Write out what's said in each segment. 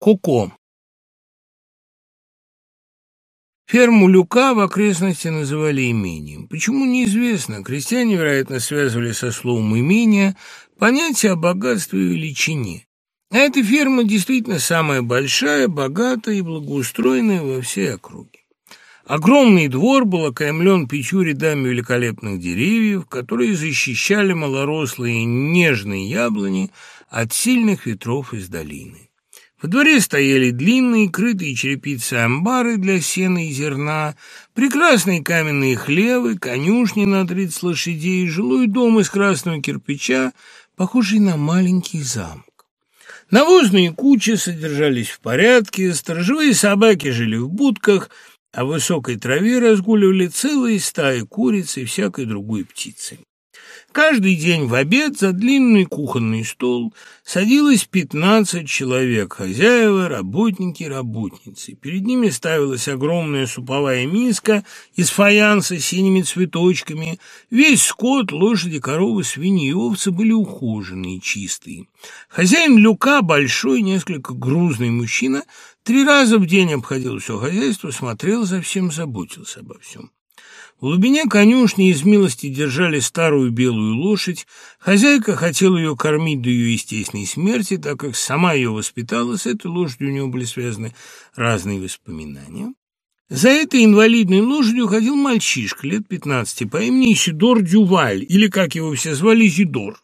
Коко. Ферму Люка в окрестности называли имением. Почему, неизвестно. Крестьяне, вероятно, связывали со словом «имение» понятие о богатстве и величине. А эта ферма действительно самая большая, богатая и благоустроенная во всей округе. Огромный двор был окаймлен пятью рядами великолепных деревьев, которые защищали малорослые нежные яблони от сильных ветров из долины. Во дворе стояли длинные, крытые черепицей амбары для сена и зерна, прекрасные каменные хлевы, конюшни на тридцать лошадей, жилой дом из красного кирпича, похожий на маленький замок. Навозные кучи содержались в порядке, сторожевые собаки жили в будках, а в высокой траве разгуливали целые стаи куриц и всякой другой птицы. Каждый день в обед за длинный кухонный стол садилось пятнадцать человек, хозяева, работники, работницы. Перед ними ставилась огромная суповая миска из фаянса с синими цветочками. Весь скот, лошади, коровы, свиньи и овцы были ухоженные и чистые. Хозяин люка, большой, несколько грузный мужчина, три раза в день обходил все хозяйство, смотрел за всем, заботился обо всем. В глубине конюшни из милости держали старую белую лошадь. Хозяйка хотела ее кормить до ее естественной смерти, так как сама ее воспитала. С этой лошадью у него были связаны разные воспоминания. За этой инвалидной лошадью ходил мальчишка лет пятнадцати по имени Сидор Дюваль, или, как его все звали, Зидор.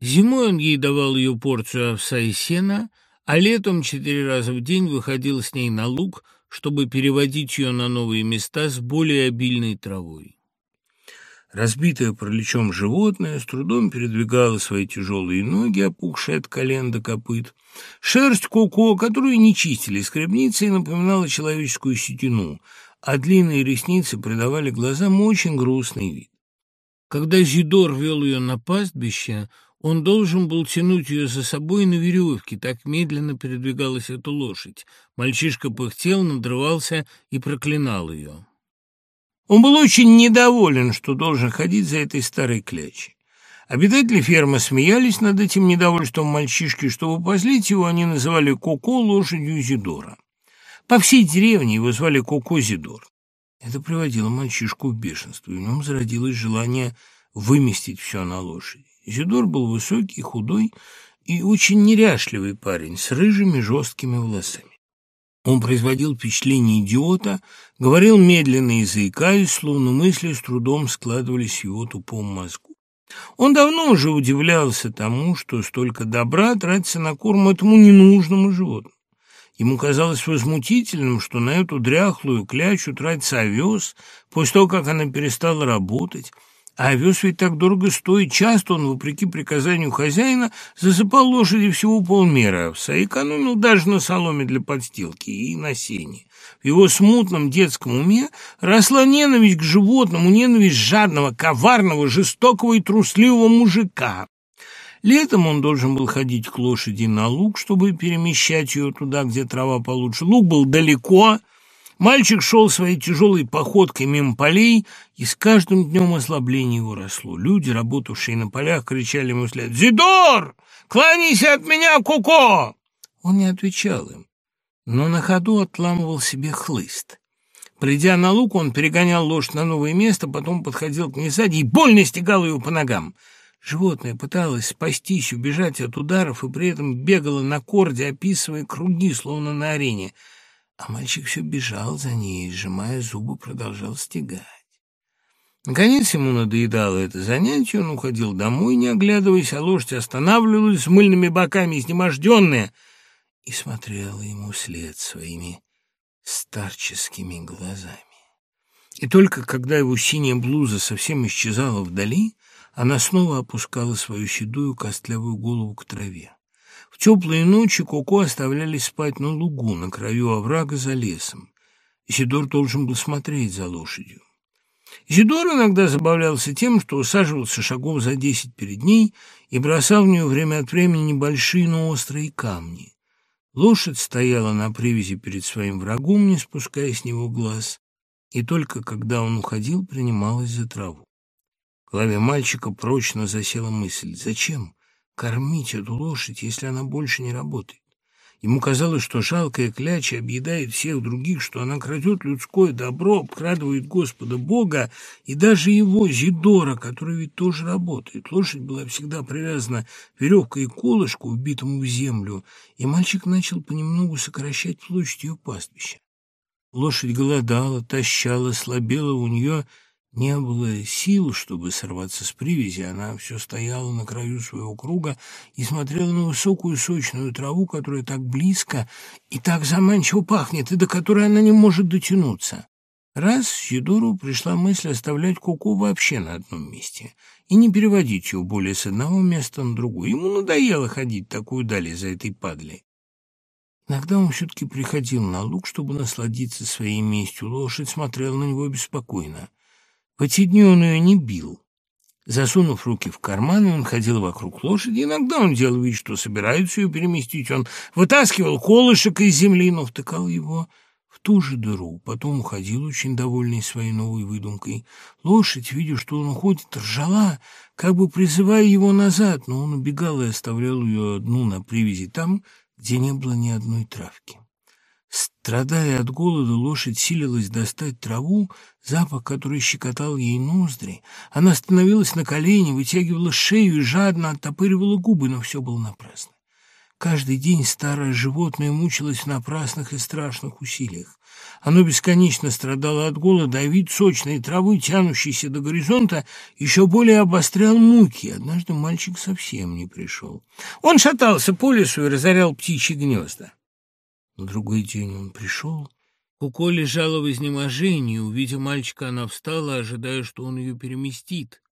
Зимой он ей давал ее порцию овса и сена, а летом четыре раза в день выходил с ней на луг – чтобы переводить ее на новые места с более обильной травой. Разбитое параличом животное с трудом передвигало свои тяжелые ноги, опухшие от колен до копыт. Шерсть Коко, которую не чистили скребницей, напоминала человеческую сетину, а длинные ресницы придавали глазам очень грустный вид. Когда Зидор вел ее на пастбище, он должен был тянуть ее за собой на веревке, так медленно передвигалась эта лошадь. Мальчишка пыхтел, надрывался и проклинал ее. Он был очень недоволен, что должен ходить за этой старой клячей. Обитатели фермы смеялись над этим недовольством мальчишки, чтобы позлить его, они называли Коко лошадью Зидора. По всей деревне его звали Коко Зидор. Это приводило мальчишку в бешенство, и в нем зародилось желание выместить все на лошади. Изидор был высокий, худой и очень неряшливый парень с рыжими жесткими волосами. Он производил впечатление идиота, говорил медленно и заикаясь, словно мысли с трудом складывались в его тупом мозгу. Он давно уже удивлялся тому, что столько добра тратится на корм этому ненужному животному. Ему казалось возмутительным, что на эту дряхлую клячу тратится овес после того, как она перестала работать, а овес ведь так дорого стоит. Часто он, вопреки приказанию хозяина, засыпал лошади всего полмера овса и экономил даже на соломе для подстилки и на сене. В его смутном детском уме росла ненависть к животному, ненависть жадного, коварного, жестокого и трусливого мужика. Летом он должен был ходить к лошади на луг, чтобы перемещать ее туда, где трава получше. Луг был далеко, Мальчик шел своей тяжелой походкой мимо полей, и с каждым днем ослабление его росло. Люди, работавшие на полях, кричали ему вслед «Зидор! Кланяйся от меня, Куко!» Он не отвечал им, но на ходу отламывал себе хлыст. Придя на луг, он перегонял лошадь на новое место, потом подходил к ней сзади и больно стегал ее по ногам. Животное пыталось спастись, убежать от ударов и при этом бегало на корде, описывая круги, словно на арене. А мальчик все бежал за ней, сжимая зубы, продолжал стегать. Наконец ему надоедало это занятие, он уходил домой, не оглядываясь, а лошадь останавливалась с мыльными боками, изнеможденная, и смотрела ему вслед своими старческими глазами. И только когда его синяя блуза совсем исчезала вдали, она снова опускала свою седую костлявую голову к траве. В теплые ночи Коко оставляли спать на лугу, на краю оврага за лесом. Исидор должен был смотреть за лошадью. Исидор иногда забавлялся тем, что усаживался шагов за десять перед ней и бросал в нее время от времени небольшие, но острые камни. Лошадь стояла на привязи перед своим врагом, не спуская с него глаз, и только когда он уходил, принималась за траву. В голове мальчика прочно засела мысль «Зачем?» Кормить эту лошадь, если она больше не работает? Ему казалось, что жалкая кляча объедает всех других, что она крадет людское добро, обкрадывает Господа Бога и даже его, Зидора, который ведь тоже работает. Лошадь была всегда привязана веревкой и колышку, вбитому в землю, и мальчик начал понемногу сокращать площадь ее пастбища. Лошадь голодала, тащала, слабела у нее не было сил, чтобы сорваться с привязи, она все стояла на краю своего круга и смотрела на высокую сочную траву, которая так близко и так заманчиво пахнет, и до которой она не может дотянуться. Раз Сидору пришла мысль оставлять Куку вообще на одном месте и не переводить ее более с одного места на другое. Ему надоело ходить такую дали за этой падлей. Иногда он все-таки приходил на луг, чтобы насладиться своей местью. Лошадь смотрела на него беспокойно. В эти дни он ее не бил. Засунув руки в карманы, он ходил вокруг лошади. Иногда он делал вид, что собирается ее переместить. Он вытаскивал колышек из земли, но втыкал его в ту же дыру. Потом уходил, очень довольный своей новой выдумкой. Лошадь, видя, что он уходит, ржала, как бы призывая его назад, но он убегал и оставлял ее одну на привязи там, где не было ни одной травки. Страдая от голода, лошадь силилась достать траву, запах, который щекотал ей ноздри. Она становилась на колени, вытягивала шею и жадно оттопыривала губы, но все было напрасно. Каждый день старое животное мучилось в напрасных и страшных усилиях. Оно бесконечно страдало от голода, а вид сочной травы, тянущейся до горизонта, еще более обострял муки. Однажды мальчик совсем не пришел. Он шатался по лесу и разорял птичьи гнезда. На другой день он пришел. Куко лежала в изнеможении. Увидев мальчика, она встала, ожидая, что он ее переместит.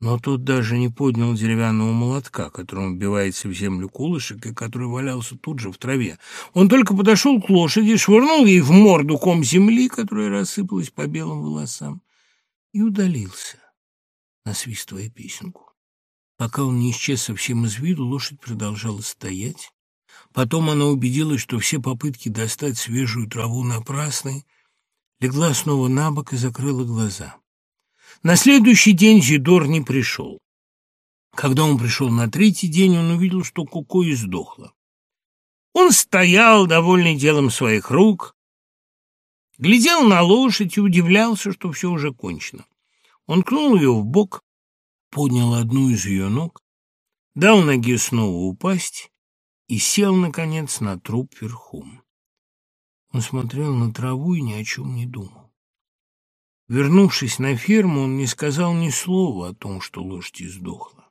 Но тот даже не поднял деревянного молотка, которым вбивается в землю кулышек и который валялся тут же в траве. Он только подошел к лошади, швырнул ей в морду ком земли, которая рассыпалась по белым волосам, и удалился, насвистывая песенку. Пока он не исчез совсем из виду, лошадь продолжала стоять, Потом она убедилась, что все попытки достать свежую траву напрасны, легла снова на бок и закрыла глаза. На следующий день Зидор не пришел. Когда он пришел на третий день, он увидел, что Куко издохла. Он стоял, довольный делом своих рук, глядел на лошадь и удивлялся, что все уже кончено. Он кнул ее в бок, поднял одну из ее ног, дал ноге снова упасть и сел, наконец, на труп верхом. Он смотрел на траву и ни о чем не думал. Вернувшись на ферму, он не сказал ни слова о том, что лошадь издохла.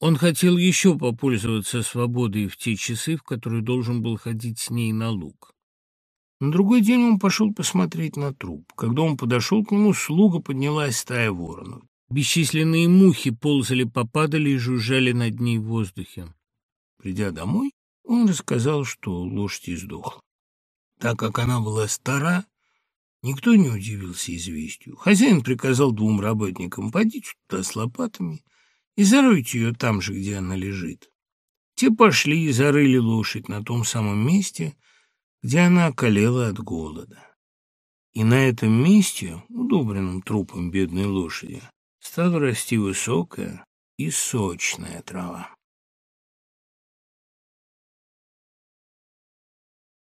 Он хотел еще попользоваться свободой в те часы, в которые должен был ходить с ней на луг. На другой день он пошел посмотреть на труп. Когда он подошел к нему, слуга поднялась стая воронов. Бесчисленные мухи ползали, попадали и жужжали над ней в воздухе. Придя домой, он рассказал, что лошадь издохла. Так как она была стара, никто не удивился известию. Хозяин приказал двум работникам «Пойдите туда с лопатами и заройте ее там же, где она лежит». Те пошли и зарыли лошадь на том самом месте, где она околела от голода. И на этом месте, удобренном трупом бедной лошади, стала расти высокая и сочная трава.